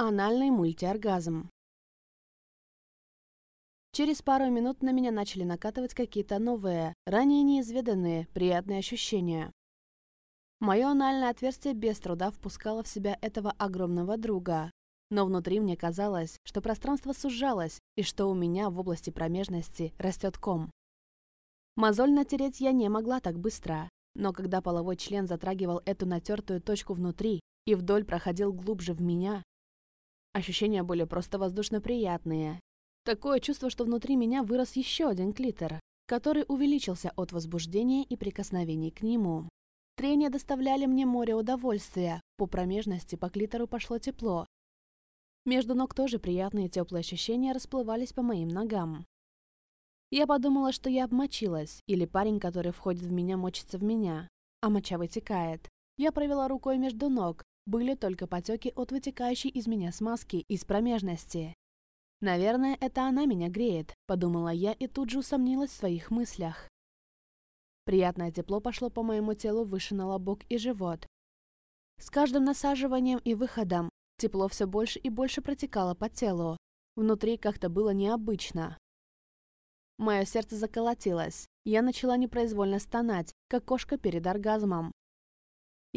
Анальный мультиоргазм. Через пару минут на меня начали накатывать какие-то новые, ранее неизведанные, приятные ощущения. Мое анальное отверстие без труда впускало в себя этого огромного друга. Но внутри мне казалось, что пространство сужалось и что у меня в области промежности растет ком. Мозоль натереть я не могла так быстро, но когда половой член затрагивал эту натертую точку внутри и вдоль проходил глубже в меня, Ощущения были просто воздушно-приятные. Такое чувство, что внутри меня вырос еще один клитор, который увеличился от возбуждения и прикосновений к нему. Трения доставляли мне море удовольствия, по промежности по клитору пошло тепло. Между ног тоже приятные теплые ощущения расплывались по моим ногам. Я подумала, что я обмочилась, или парень, который входит в меня, мочится в меня, а моча вытекает. Я провела рукой между ног, были только потеки от вытекающей из меня смазки из промежности. «Наверное, это она меня греет», — подумала я и тут же усомнилась в своих мыслях. Приятное тепло пошло по моему телу выше на лобок и живот. С каждым насаживанием и выходом тепло все больше и больше протекало по телу. Внутри как-то было необычно. Мое сердце заколотилось. Я начала непроизвольно стонать, как кошка перед оргазмом.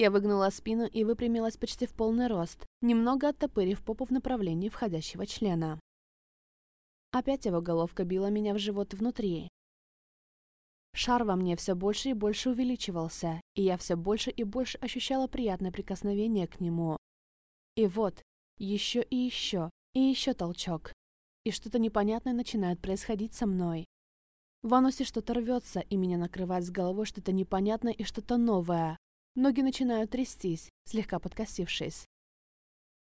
Я выгнула спину и выпрямилась почти в полный рост, немного оттопырив попу в направлении входящего члена. Опять его головка била меня в живот внутри. Шар во мне все больше и больше увеличивался, и я все больше и больше ощущала приятное прикосновение к нему. И вот, еще и еще, и еще толчок. И что-то непонятное начинает происходить со мной. В анусе что-то рвется, и меня накрывает с головой что-то непонятное и что-то новое, Ноги начинают трястись, слегка подкосившись.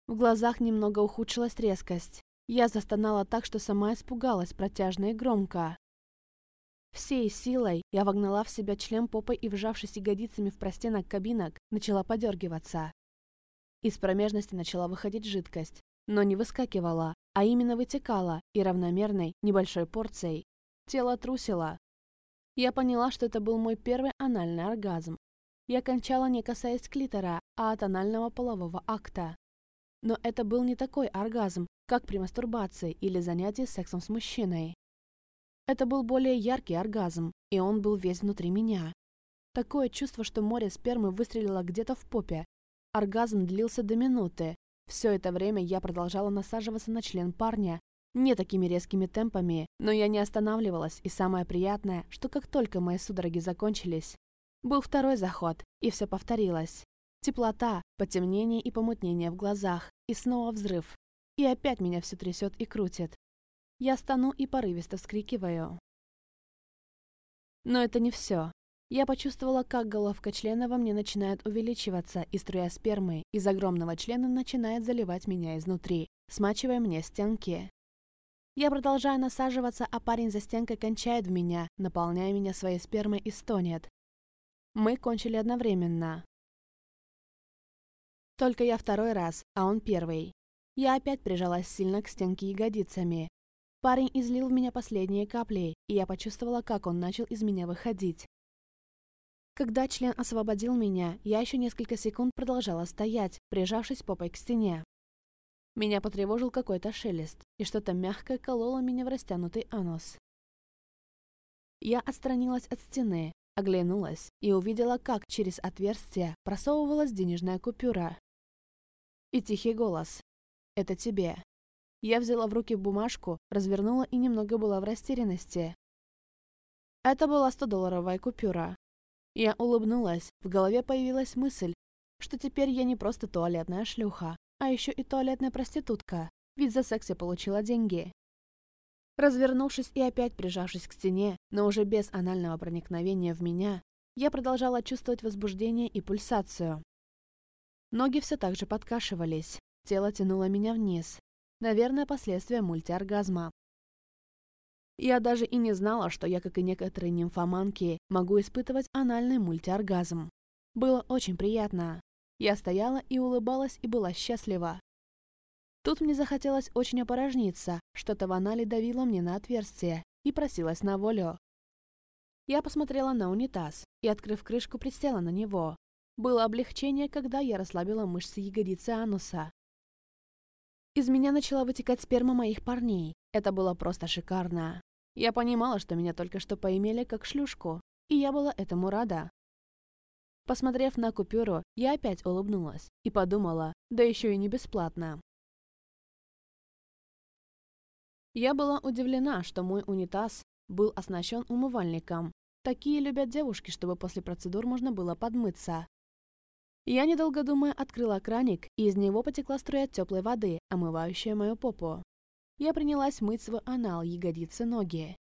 В глазах немного ухудшилась резкость. Я застонала так, что сама испугалась протяжно и громко. Всей силой я вогнала в себя член попой и, вжавшись ягодицами в простенок кабинок, начала подергиваться. Из промежности начала выходить жидкость, но не выскакивала, а именно вытекала и равномерной, небольшой порцией. Тело трусило. Я поняла, что это был мой первый анальный оргазм, я кончала, не касаясь клитора, а от анального полового акта. Но это был не такой оргазм, как при мастурбации или занятии сексом с мужчиной. Это был более яркий оргазм, и он был весь внутри меня. Такое чувство, что море спермы выстрелило где-то в попе. Оргазм длился до минуты. Все это время я продолжала насаживаться на член парня, не такими резкими темпами, но я не останавливалась, и самое приятное, что как только мои судороги закончились, был второй заход, и все повторилось. Теплота, потемнение и помутнение в глазах, и снова взрыв. И опять меня все трясет и крутит. Я стану и порывисто вскрикиваю. Но это не все. Я почувствовала, как головка члена во мне начинает увеличиваться, и струя спермы из огромного члена начинает заливать меня изнутри, смачивая мне стенки. Я продолжаю насаживаться, а парень за стенкой кончает в меня, наполняя меня своей спермой и стонет. Мы кончили одновременно. Только я второй раз, а он первый. Я опять прижалась сильно к стенке ягодицами. Парень излил в меня последние капли, и я почувствовала, как он начал из меня выходить. Когда член освободил меня, я еще несколько секунд продолжала стоять, прижавшись попой к стене. Меня потревожил какой-то шелест, и что-то мягкое кололо меня в растянутый анус. Я отстранилась от стены, Оглянулась и увидела, как через отверстие просовывалась денежная купюра. И тихий голос. «Это тебе». Я взяла в руки бумажку, развернула и немного была в растерянности. Это была 100-долларовая купюра. Я улыбнулась, в голове появилась мысль, что теперь я не просто туалетная шлюха, а еще и туалетная проститутка, ведь за секс я получила деньги. Развернувшись и опять прижавшись к стене, но уже без анального проникновения в меня, я продолжала чувствовать возбуждение и пульсацию. Ноги все так же подкашивались, тело тянуло меня вниз. Наверное, последствия мультиоргазма. Я даже и не знала, что я, как и некоторые нимфоманки, могу испытывать анальный мультиоргазм. Было очень приятно. Я стояла и улыбалась и была счастлива. Тут мне захотелось очень опорожниться, что-то в анале давило мне на отверстие и просилось на волю. Я посмотрела на унитаз и, открыв крышку, присела на него. Было облегчение, когда я расслабила мышцы ягодицы ануса. Из меня начала вытекать сперма моих парней. Это было просто шикарно. Я понимала, что меня только что поимели как шлюшку, и я была этому рада. Посмотрев на купюру, я опять улыбнулась и подумала, да еще и не бесплатно. Я была удивлена, что мой унитаз был оснащен умывальником. Такие любят девушки, чтобы после процедур можно было подмыться. Я, недолго думая, открыла краник, и из него потекла струя теплой воды, омывающая мою попу. Я принялась мыть свой анал, ягодицы, ноги.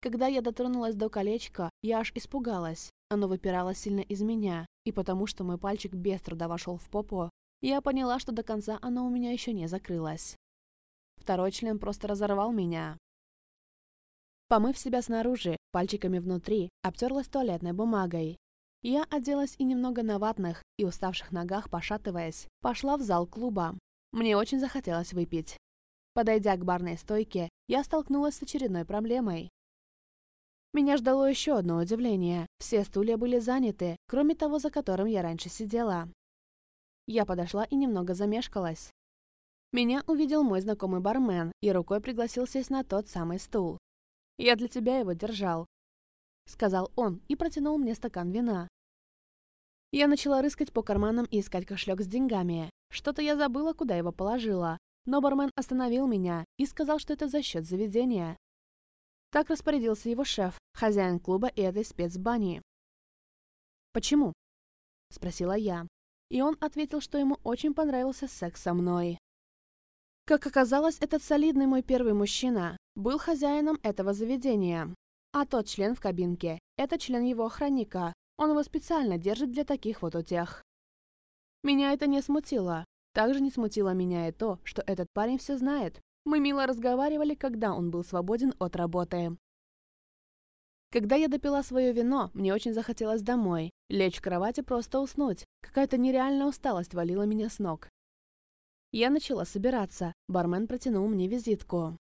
Когда я дотронулась до колечка, я аж испугалась. Оно выпирало сильно из меня, и потому что мой пальчик без труда вошел в попу, я поняла, что до конца оно у меня еще не закрылось. Второй член просто разорвал меня. Помыв себя снаружи, пальчиками внутри, обтерлась туалетной бумагой. Я оделась и немного на ватных, и уставших ногах, пошатываясь, пошла в зал клуба. Мне очень захотелось выпить. Подойдя к барной стойке, я столкнулась с очередной проблемой. Меня ждало еще одно удивление. Все стулья были заняты, кроме того, за которым я раньше сидела. Я подошла и немного замешкалась. Меня увидел мой знакомый бармен и рукой пригласил сесть на тот самый стул. «Я для тебя его держал», — сказал он и протянул мне стакан вина. Я начала рыскать по карманам и искать кошелек с деньгами. Что-то я забыла, куда его положила, но бармен остановил меня и сказал, что это за счет заведения. Так распорядился его шеф, хозяин клуба и этой спецбани. «Почему?» — спросила я. И он ответил, что ему очень понравился секс со мной. Как оказалось, этот солидный мой первый мужчина был хозяином этого заведения. А тот член в кабинке – это член его охранника. Он его специально держит для таких вот утех. Меня это не смутило. Также не смутило меня и то, что этот парень все знает. Мы мило разговаривали, когда он был свободен от работы. Когда я допила свое вино, мне очень захотелось домой. Лечь в кровать и просто уснуть. Какая-то нереальная усталость валила меня с ног. Я начала собираться. Бармен протянул мне визитку.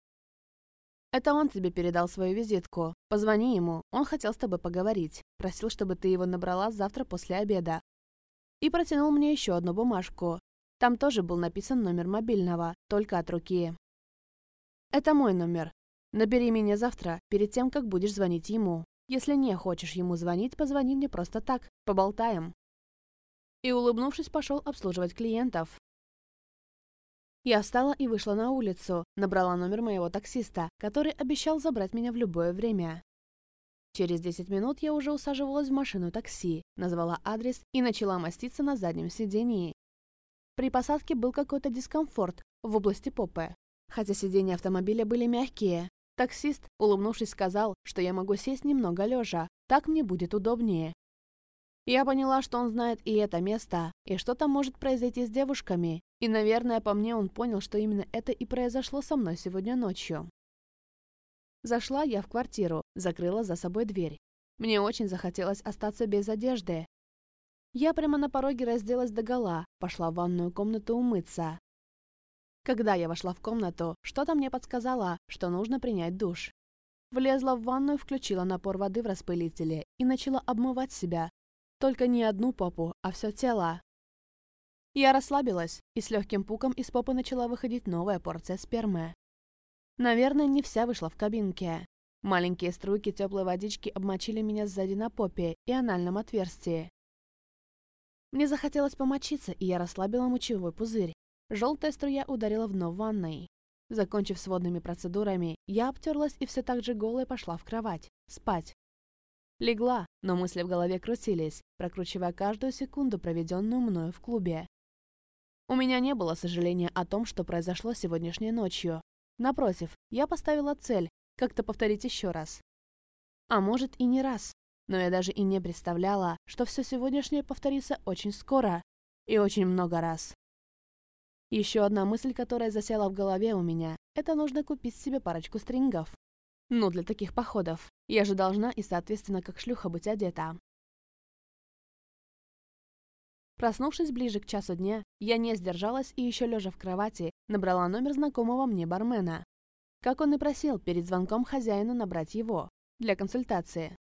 «Это он тебе передал свою визитку. Позвони ему. Он хотел с тобой поговорить. Просил, чтобы ты его набрала завтра после обеда». И протянул мне еще одну бумажку. Там тоже был написан номер мобильного, только от руки. «Это мой номер. Набери меня завтра, перед тем, как будешь звонить ему. Если не хочешь ему звонить, позвони мне просто так. Поболтаем». И, улыбнувшись, пошел обслуживать клиентов. Я встала и вышла на улицу, набрала номер моего таксиста, который обещал забрать меня в любое время. Через 10 минут я уже усаживалась в машину такси, назвала адрес и начала маститься на заднем сидении. При посадке был какой-то дискомфорт в области попы. Хотя сиденья автомобиля были мягкие, таксист, улыбнувшись, сказал, что я могу сесть немного лежа, так мне будет удобнее. Я поняла, что он знает и это место, и что там может произойти с девушками, и, наверное, по мне он понял, что именно это и произошло со мной сегодня ночью. Зашла я в квартиру, закрыла за собой дверь. Мне очень захотелось остаться без одежды. Я прямо на пороге разделась догола, пошла в ванную комнату умыться. Когда я вошла в комнату, что-то мне подсказало, что нужно принять душ. Влезла в ванную, включила напор воды в распылителе и начала обмывать себя. Только не одну попу, а все тело. Я расслабилась, и с легким пуком из попы начала выходить новая порция спермы. Наверное, не вся вышла в кабинке. Маленькие струйки теплой водички обмочили меня сзади на попе и анальном отверстии. Мне захотелось помочиться, и я расслабила мочевой пузырь. Желтая струя ударила вновь в ванной. Закончив с водными процедурами, я обтерлась и все так же голая пошла в кровать. Спать. Легла, но мысли в голове крутились, прокручивая каждую секунду, проведенную мною в клубе. У меня не было сожаления о том, что произошло сегодняшней ночью. Напротив, я поставила цель как-то повторить еще раз. А может и не раз. Но я даже и не представляла, что все сегодняшнее повторится очень скоро. И очень много раз. Еще одна мысль, которая засела в голове у меня, это нужно купить себе парочку стрингов. Ну, для таких походов. Я же должна и, соответственно, как шлюха быть одета. Проснувшись ближе к часу дня, я не сдержалась и еще лежа в кровати набрала номер знакомого мне бармена. Как он и просил, перед звонком хозяину набрать его для консультации.